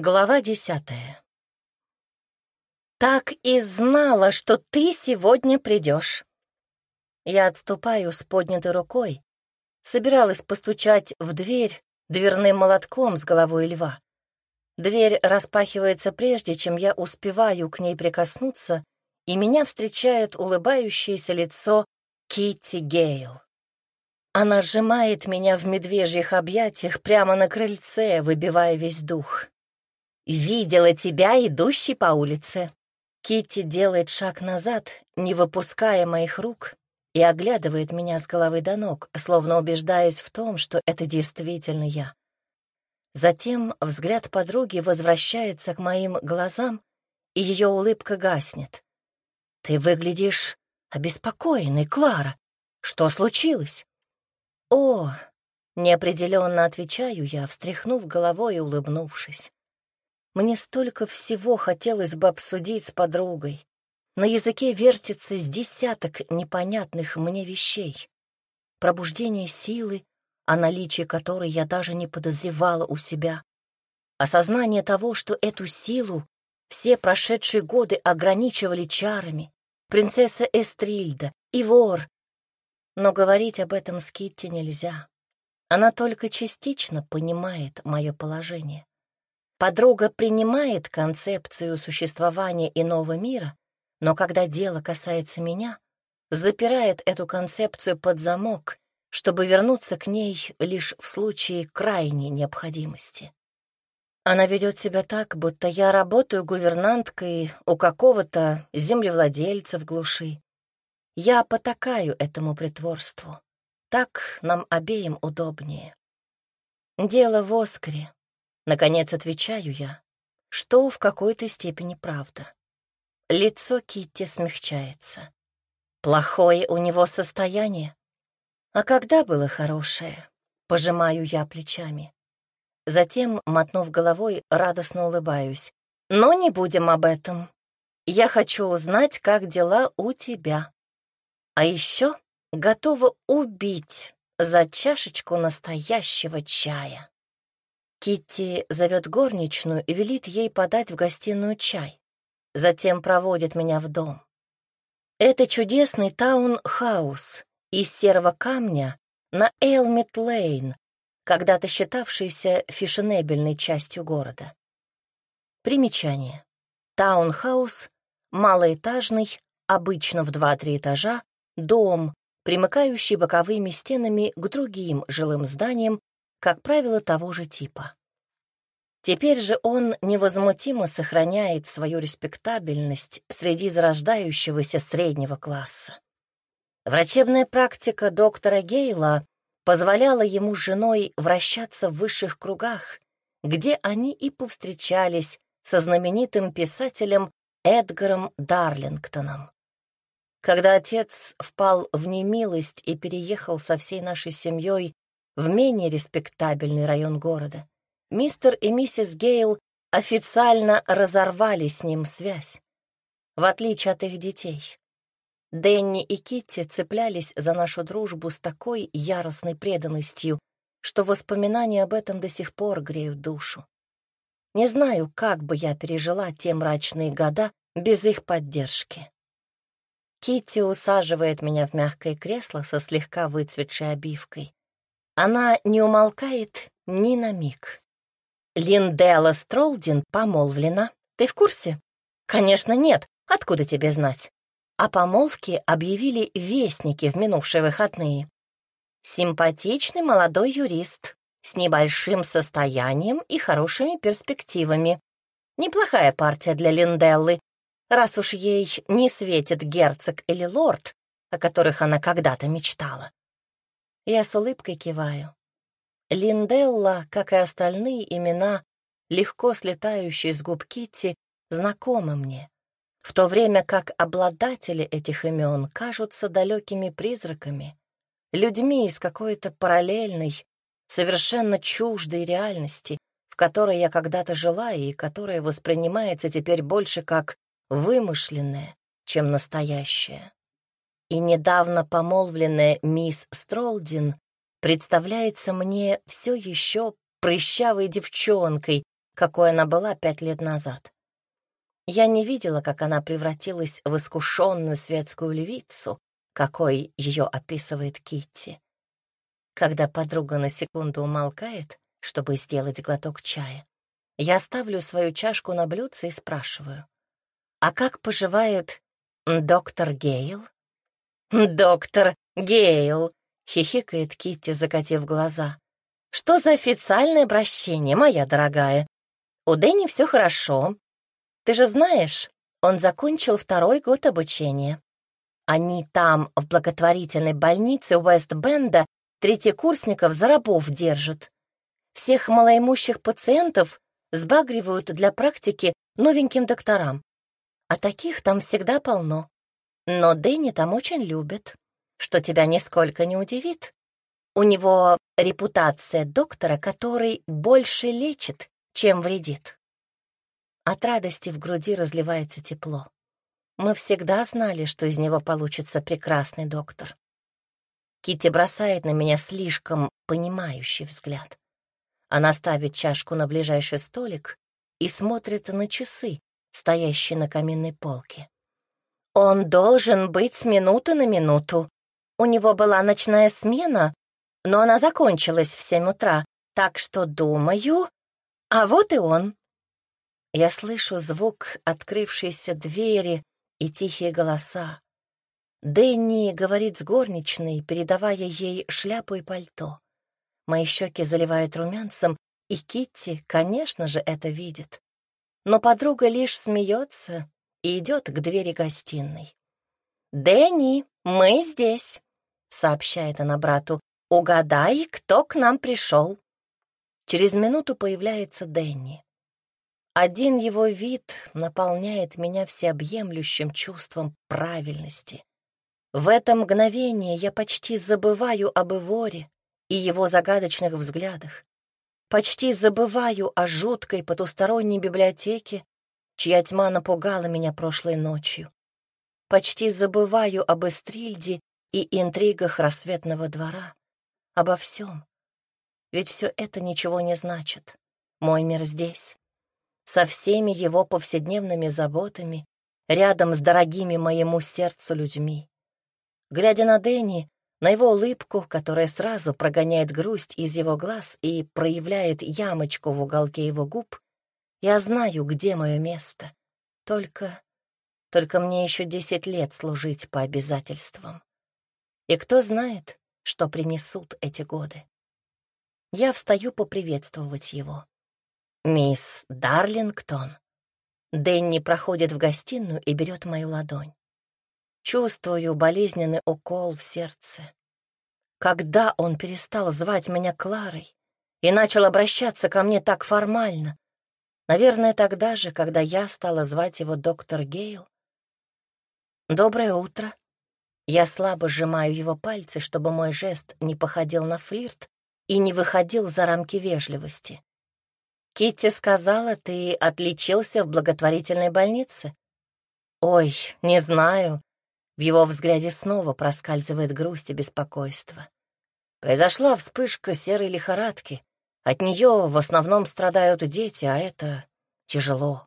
Глава десятая. «Так и знала, что ты сегодня придешь». Я отступаю с поднятой рукой. Собиралась постучать в дверь дверным молотком с головой льва. Дверь распахивается прежде, чем я успеваю к ней прикоснуться, и меня встречает улыбающееся лицо Китти Гейл. Она сжимает меня в медвежьих объятиях прямо на крыльце, выбивая весь дух. «Видела тебя, идущий по улице». Китти делает шаг назад, не выпуская моих рук, и оглядывает меня с головы до ног, словно убеждаясь в том, что это действительно я. Затем взгляд подруги возвращается к моим глазам, и ее улыбка гаснет. «Ты выглядишь обеспокоенной, Клара. Что случилось?» «О!» — неопределенно отвечаю я, встряхнув головой и улыбнувшись. Мне столько всего хотелось бы обсудить с подругой. На языке вертится с десяток непонятных мне вещей. Пробуждение силы, о наличии которой я даже не подозревала у себя. Осознание того, что эту силу все прошедшие годы ограничивали чарами. Принцесса Эстрильда, и вор. Но говорить об этом с Китти нельзя. Она только частично понимает мое положение. Подруга принимает концепцию существования иного мира, но когда дело касается меня, запирает эту концепцию под замок, чтобы вернуться к ней лишь в случае крайней необходимости. Она ведет себя так, будто я работаю гувернанткой у какого-то землевладельца в глуши. Я потакаю этому притворству. Так нам обеим удобнее. Дело в Оскаре, Наконец отвечаю я, что в какой-то степени правда. Лицо Китти смягчается. Плохое у него состояние. А когда было хорошее? Пожимаю я плечами. Затем, мотнув головой, радостно улыбаюсь. Но не будем об этом. Я хочу узнать, как дела у тебя. А еще готова убить за чашечку настоящего чая. Китти зовет горничную и велит ей подать в гостиную чай. Затем проводит меня в дом. Это чудесный таун-хаус из серого камня на Элмит-Лейн, когда-то считавшийся фешенебельной частью города. Примечание. Таунхаус — малоэтажный, обычно в 2-3 этажа, дом, примыкающий боковыми стенами к другим жилым зданиям как правило, того же типа. Теперь же он невозмутимо сохраняет свою респектабельность среди зарождающегося среднего класса. Врачебная практика доктора Гейла позволяла ему с женой вращаться в высших кругах, где они и повстречались со знаменитым писателем Эдгаром Дарлингтоном. Когда отец впал в немилость и переехал со всей нашей семьей в менее респектабельный район города. Мистер и миссис Гейл официально разорвали с ним связь, в отличие от их детей. Дэнни и Китти цеплялись за нашу дружбу с такой яростной преданностью, что воспоминания об этом до сих пор греют душу. Не знаю, как бы я пережила те мрачные года без их поддержки. Китти усаживает меня в мягкое кресло со слегка выцветшей обивкой. Она не умолкает ни на миг. Линделла Стролдин помолвлена. Ты в курсе? Конечно, нет. Откуда тебе знать? О помолвке объявили вестники в минувшие выходные. Симпатичный молодой юрист с небольшим состоянием и хорошими перспективами. Неплохая партия для Линделлы, раз уж ей не светит герцог или лорд, о которых она когда-то мечтала. Я с улыбкой киваю. Линделла, как и остальные имена, легко слетающие с губ Китти, знакомы мне, в то время как обладатели этих имен кажутся далекими призраками, людьми из какой-то параллельной, совершенно чуждой реальности, в которой я когда-то жила и которая воспринимается теперь больше как вымышленная, чем настоящая и недавно помолвленная мисс Стролдин представляется мне все еще прыщавой девчонкой, какой она была пять лет назад. Я не видела, как она превратилась в искушенную светскую левицу, какой ее описывает Китти. Когда подруга на секунду умолкает, чтобы сделать глоток чая, я ставлю свою чашку на блюдце и спрашиваю, «А как поживает доктор Гейл?» «Доктор Гейл!» — хихикает Китти, закатив глаза. «Что за официальное обращение, моя дорогая? У Дэнни все хорошо. Ты же знаешь, он закончил второй год обучения. Они там, в благотворительной больнице Уэст-Бенда, третьекурсников за рабов держат. Всех малоимущих пациентов сбагривают для практики новеньким докторам. А таких там всегда полно. Но Дэнни там очень любят, что тебя нисколько не удивит. У него репутация доктора, который больше лечит, чем вредит. От радости в груди разливается тепло. Мы всегда знали, что из него получится прекрасный доктор. Кити бросает на меня слишком понимающий взгляд. Она ставит чашку на ближайший столик и смотрит на часы, стоящие на каминной полке. Он должен быть с минуты на минуту. У него была ночная смена, но она закончилась в семь утра, так что, думаю... А вот и он. Я слышу звук открывшейся двери и тихие голоса. Дэнни говорит с горничной, передавая ей шляпу и пальто. Мои щеки заливают румянцем, и Китти, конечно же, это видит. Но подруга лишь смеется и идет к двери гостиной. «Дэнни, мы здесь», — сообщает она брату. «Угадай, кто к нам пришел». Через минуту появляется Дэнни. Один его вид наполняет меня всеобъемлющим чувством правильности. В это мгновение я почти забываю об Иворе и его загадочных взглядах. Почти забываю о жуткой потусторонней библиотеке, чья тьма напугала меня прошлой ночью. Почти забываю об Эстрильде и интригах рассветного двора. Обо всем. Ведь все это ничего не значит. Мой мир здесь. Со всеми его повседневными заботами, рядом с дорогими моему сердцу людьми. Глядя на Дэнни, на его улыбку, которая сразу прогоняет грусть из его глаз и проявляет ямочку в уголке его губ, я знаю, где мое место. Только... Только мне еще десять лет служить по обязательствам. И кто знает, что принесут эти годы. Я встаю поприветствовать его. «Мисс Дарлингтон». Дэнни проходит в гостиную и берет мою ладонь. Чувствую болезненный укол в сердце. Когда он перестал звать меня Кларой и начал обращаться ко мне так формально, Наверное, тогда же, когда я стала звать его доктор Гейл. «Доброе утро». Я слабо сжимаю его пальцы, чтобы мой жест не походил на флирт и не выходил за рамки вежливости. Китти сказала, ты отличился в благотворительной больнице. Ой, не знаю. В его взгляде снова проскальзывает грусть и беспокойство. Произошла вспышка серой лихорадки. От нее в основном страдают дети, а это тяжело.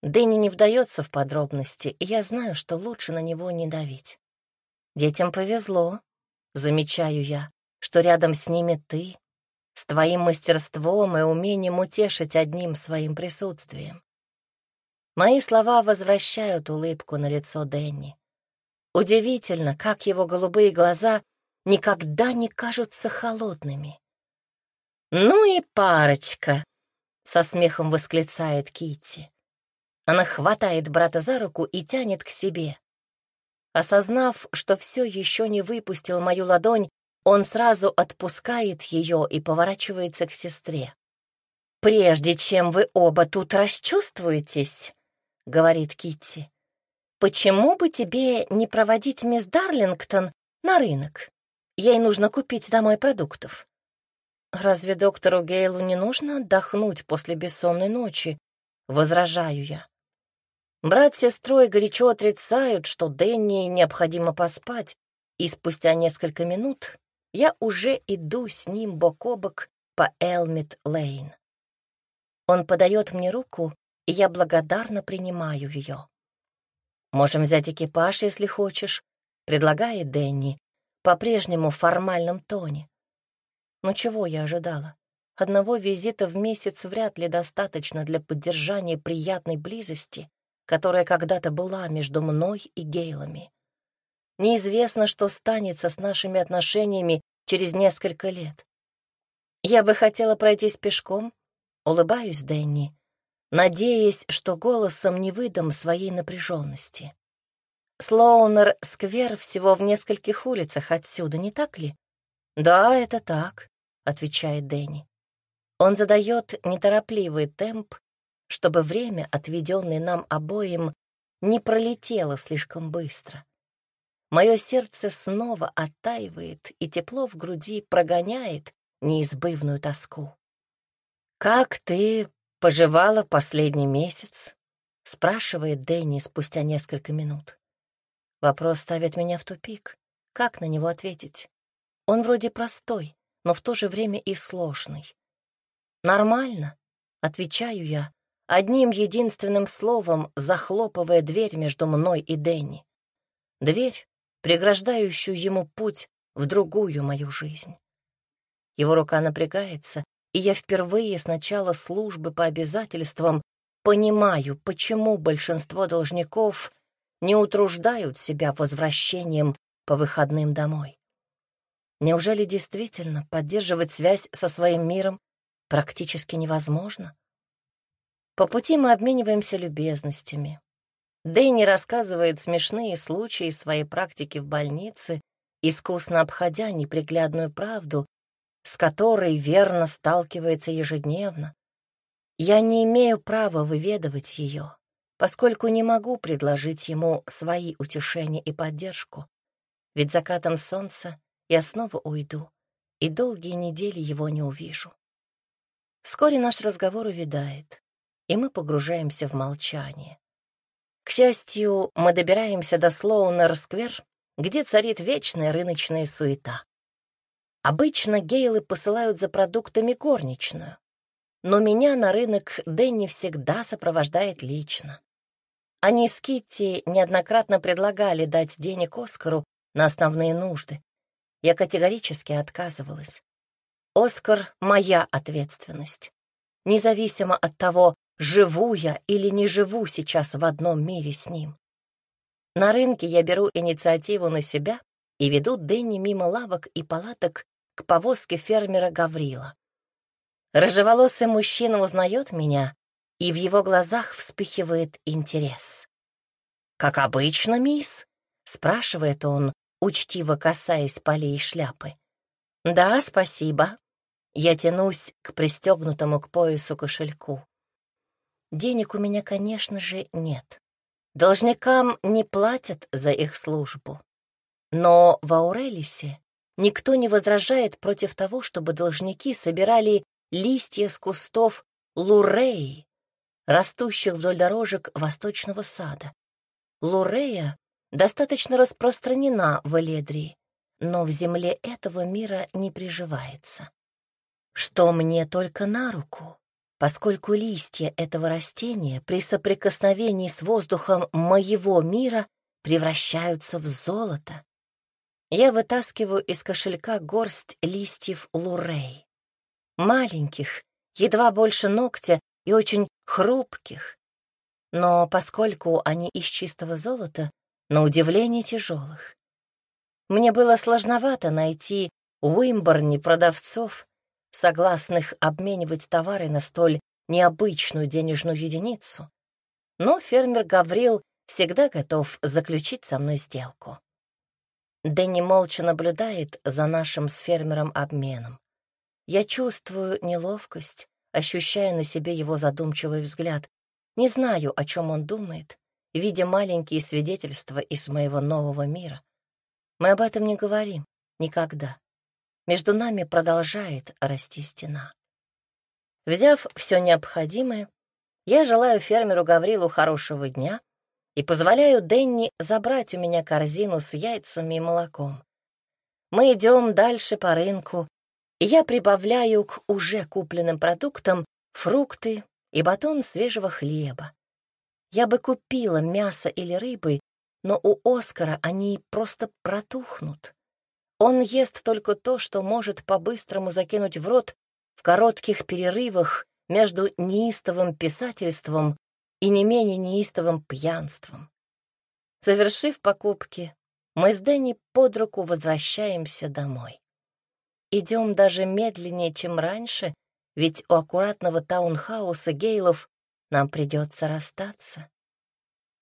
Дэнни не вдается в подробности, и я знаю, что лучше на него не давить. Детям повезло, замечаю я, что рядом с ними ты, с твоим мастерством и умением утешить одним своим присутствием. Мои слова возвращают улыбку на лицо Дэнни. Удивительно, как его голубые глаза никогда не кажутся холодными. «Ну и парочка!» — со смехом восклицает Китти. Она хватает брата за руку и тянет к себе. Осознав, что все еще не выпустил мою ладонь, он сразу отпускает ее и поворачивается к сестре. «Прежде чем вы оба тут расчувствуетесь», — говорит Китти, «почему бы тебе не проводить мисс Дарлингтон на рынок? Ей нужно купить домой продуктов. «Разве доктору Гейлу не нужно отдохнуть после бессонной ночи?» — возражаю я. Брат с сестрой горячо отрицают, что Дэнни необходимо поспать, и спустя несколько минут я уже иду с ним бок о бок по Элмит-Лейн. Он подает мне руку, и я благодарно принимаю ее. «Можем взять экипаж, если хочешь», — предлагает Дэнни, по-прежнему в формальном тоне. Но чего я ожидала? Одного визита в месяц вряд ли достаточно для поддержания приятной близости, которая когда-то была между мной и Гейлами. Неизвестно, что станется с нашими отношениями через несколько лет. Я бы хотела пройтись пешком, улыбаюсь Дэнни, надеясь, что голосом не выдам своей напряженности. Слоунер-сквер всего в нескольких улицах отсюда, не так ли? Да, это так, отвечает Дэнни. Он задает неторопливый темп, чтобы время, отведенное нам обоим, не пролетело слишком быстро. Мое сердце снова оттаивает, и тепло в груди прогоняет неизбывную тоску. «Как ты поживала последний месяц?» — спрашивает Дэнни спустя несколько минут. Вопрос ставит меня в тупик. Как на него ответить? Он вроде простой, но в то же время и сложный. «Нормально», — отвечаю я, одним единственным словом захлопывая дверь между мной и Дэнни. Дверь, преграждающую ему путь в другую мою жизнь. Его рука напрягается, и я впервые с начала службы по обязательствам понимаю, почему большинство должников не утруждают себя возвращением по выходным домой. Неужели действительно поддерживать связь со своим миром практически невозможно? По пути мы обмениваемся любезностями. Дэнни рассказывает смешные случаи своей практики в больнице, искусно обходя неприглядную правду, с которой верно сталкивается ежедневно. Я не имею права выведывать ее поскольку не могу предложить ему свои утешения и поддержку. Ведь закатом солнца я снова уйду, и долгие недели его не увижу. Вскоре наш разговор увядает, и мы погружаемся в молчание. К счастью, мы добираемся до Слоунер-сквер, где царит вечная рыночная суета. Обычно гейлы посылают за продуктами горничную, но меня на рынок Дэнни всегда сопровождает лично. Они с Китти неоднократно предлагали дать денег Оскару на основные нужды. Я категорически отказывалась. Оскар — моя ответственность. Независимо от того, живу я или не живу сейчас в одном мире с ним. На рынке я беру инициативу на себя и веду Дэнни мимо лавок и палаток к повозке фермера Гаврила. Рыжеволосый мужчина узнает меня и в его глазах вспыхивает интерес. «Как обычно, мисс?» — спрашивает он, учтиво касаясь полей шляпы. «Да, спасибо». Я тянусь к пристегнутому к поясу кошельку. Денег у меня, конечно же, нет. Должникам не платят за их службу. Но в Аурелисе никто не возражает против того, чтобы должники собирали листья с кустов лурей, растущих вдоль дорожек восточного сада. Лурея достаточно распространена в Эледрии, но в земле этого мира не приживается. Что мне только на руку, поскольку листья этого растения при соприкосновении с воздухом моего мира превращаются в золото. Я вытаскиваю из кошелька горсть листьев лурей. Маленьких, едва больше ногтя и очень хрупких, но поскольку они из чистого золота, на удивление тяжелых. Мне было сложновато найти в Уимборне продавцов, согласных обменивать товары на столь необычную денежную единицу, но фермер Гаврил всегда готов заключить со мной сделку. Дэнни молча наблюдает за нашим с фермером обменом. Я чувствую неловкость, ощущая на себе его задумчивый взгляд. Не знаю, о чем он думает, видя маленькие свидетельства из моего нового мира. Мы об этом не говорим никогда. Между нами продолжает расти стена. Взяв все необходимое, я желаю фермеру Гаврилу хорошего дня и позволяю Денни забрать у меня корзину с яйцами и молоком. Мы идем дальше по рынку, и я прибавляю к уже купленным продуктам фрукты, и батон свежего хлеба. Я бы купила мясо или рыбы, но у Оскара они просто протухнут. Он ест только то, что может по-быстрому закинуть в рот в коротких перерывах между неистовым писательством и не менее неистовым пьянством. Завершив покупки, мы с Дэнни под руку возвращаемся домой. Идем даже медленнее, чем раньше, ведь у аккуратного таунхауса Гейлов нам придется расстаться.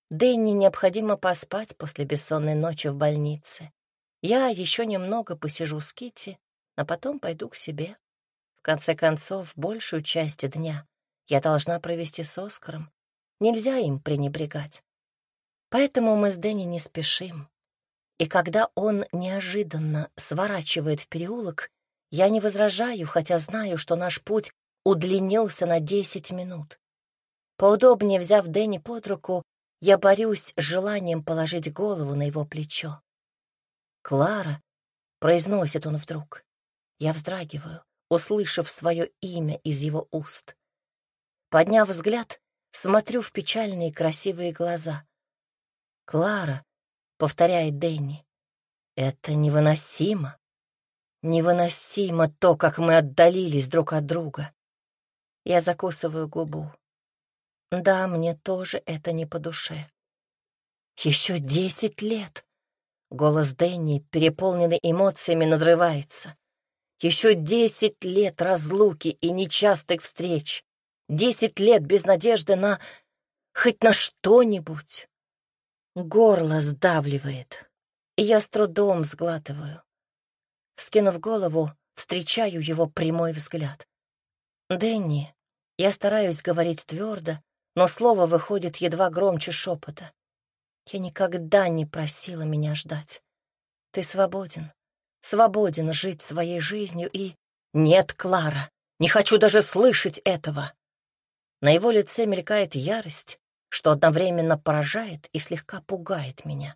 Дэнни необходимо поспать после бессонной ночи в больнице. Я еще немного посижу с Кити, а потом пойду к себе. В конце концов, большую часть дня я должна провести с Оскаром. Нельзя им пренебрегать. Поэтому мы с Дэнни не спешим. И когда он неожиданно сворачивает в переулок, я не возражаю, хотя знаю, что наш путь удлинился на десять минут. Поудобнее взяв Дэнни под руку, я борюсь с желанием положить голову на его плечо. «Клара», — произносит он вдруг. Я вздрагиваю, услышав свое имя из его уст. Подняв взгляд, смотрю в печальные красивые глаза. «Клара», — повторяет Дэнни, — «это невыносимо». Невыносимо то, как мы отдалились друг от друга. Я закусываю губу. Да, мне тоже это не по душе. Еще десять лет. Голос Дэнни, переполненный эмоциями, надрывается. Еще десять лет разлуки и нечастых встреч. Десять лет без надежды на... хоть на что-нибудь. Горло сдавливает, и я с трудом сглатываю. Вскинув голову, встречаю его прямой взгляд. «Дэнни, я стараюсь говорить твердо, но слово выходит едва громче шепота. Я никогда не просила меня ждать. Ты свободен, свободен жить своей жизнью и... Нет, Клара, не хочу даже слышать этого. На его лице мелькает ярость, что одновременно поражает и слегка пугает меня.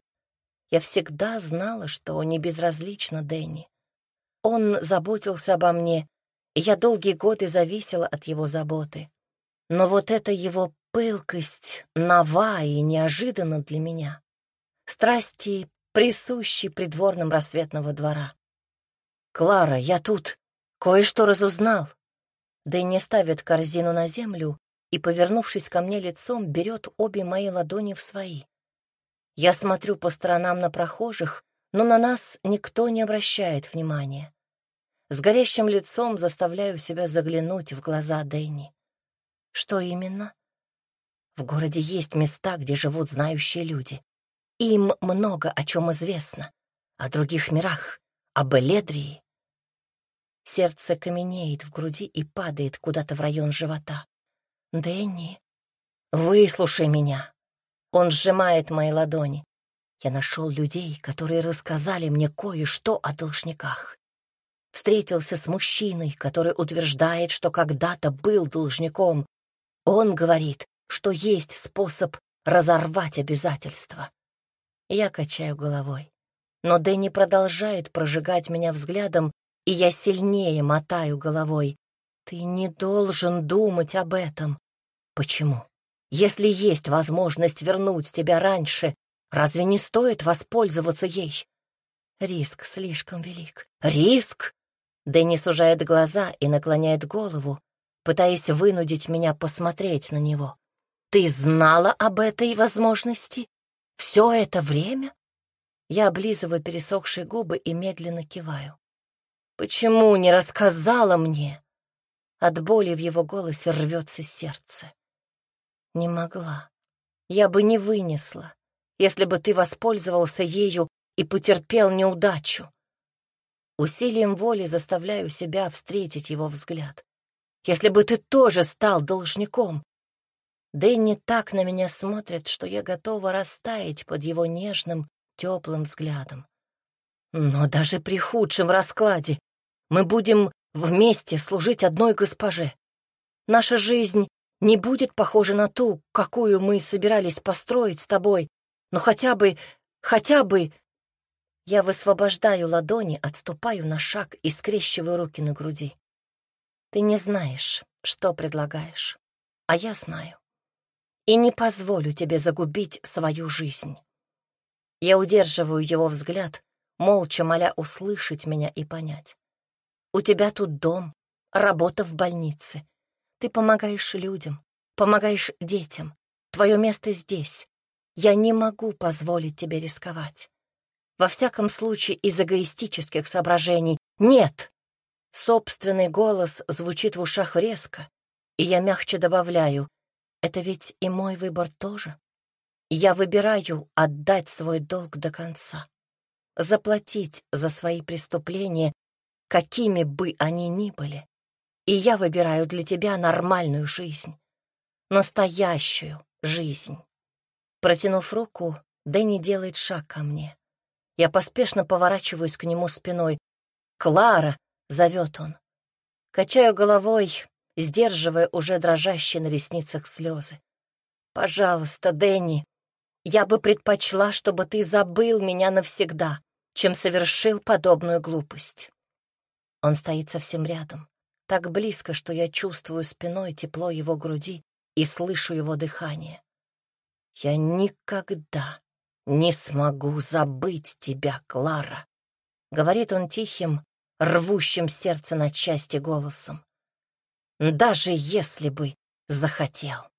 Я всегда знала, что не безразлично Дэнни. Он заботился обо мне, и я долгие годы зависела от его заботы. Но вот эта его пылкость нова и неожиданна для меня. Страсти, присущи придворным рассветного двора. «Клара, я тут кое-что разузнал». Дэнни ставит корзину на землю и, повернувшись ко мне лицом, берет обе мои ладони в свои. Я смотрю по сторонам на прохожих, но на нас никто не обращает внимания. С горящим лицом заставляю себя заглянуть в глаза Дэнни. Что именно? В городе есть места, где живут знающие люди. Им много о чем известно. О других мирах, об Эледрии. Сердце каменеет в груди и падает куда-то в район живота. «Дэнни, выслушай меня!» Он сжимает мои ладони. Я нашел людей, которые рассказали мне кое-что о должниках встретился с мужчиной, который утверждает, что когда-то был должником. Он говорит, что есть способ разорвать обязательства. Я качаю головой. Но Дэнни продолжает прожигать меня взглядом, и я сильнее мотаю головой. Ты не должен думать об этом. Почему? Если есть возможность вернуть тебя раньше, разве не стоит воспользоваться ей? Риск слишком велик. Риск? Дэнни сужает глаза и наклоняет голову, пытаясь вынудить меня посмотреть на него. «Ты знала об этой возможности? Все это время?» Я облизываю пересохшие губы и медленно киваю. «Почему не рассказала мне?» От боли в его голосе рвется сердце. «Не могла. Я бы не вынесла, если бы ты воспользовался ею и потерпел неудачу. Усилием воли заставляю себя встретить его взгляд. Если бы ты тоже стал должником. Дэнни так на меня смотрит, что я готова растаять под его нежным, теплым взглядом. Но даже при худшем раскладе мы будем вместе служить одной госпоже. Наша жизнь не будет похожа на ту, какую мы собирались построить с тобой, но хотя бы, хотя бы я высвобождаю ладони, отступаю на шаг и скрещиваю руки на груди. Ты не знаешь, что предлагаешь. а я знаю. И не позволю тебе загубить свою жизнь. Я удерживаю его взгляд, молча моля услышать меня и понять. У тебя тут дом, работа в больнице. Ты помогаешь людям, помогаешь детям. Твое место здесь. Я не могу позволить тебе рисковать. Во всяком случае, из эгоистических соображений. Нет! Собственный голос звучит в ушах резко, и я мягче добавляю, это ведь и мой выбор тоже. Я выбираю отдать свой долг до конца, заплатить за свои преступления, какими бы они ни были. И я выбираю для тебя нормальную жизнь, настоящую жизнь. Протянув руку, Дэнни делает шаг ко мне. Я поспешно поворачиваюсь к нему спиной. «Клара!» — зовет он. Качаю головой, сдерживая уже дрожащие на ресницах слезы. «Пожалуйста, Дэнни, я бы предпочла, чтобы ты забыл меня навсегда, чем совершил подобную глупость». Он стоит совсем рядом, так близко, что я чувствую спиной тепло его груди и слышу его дыхание. «Я никогда не смогу забыть тебя, Клара», — говорит он тихим, рвущим сердце на части голосом. Даже если бы захотел.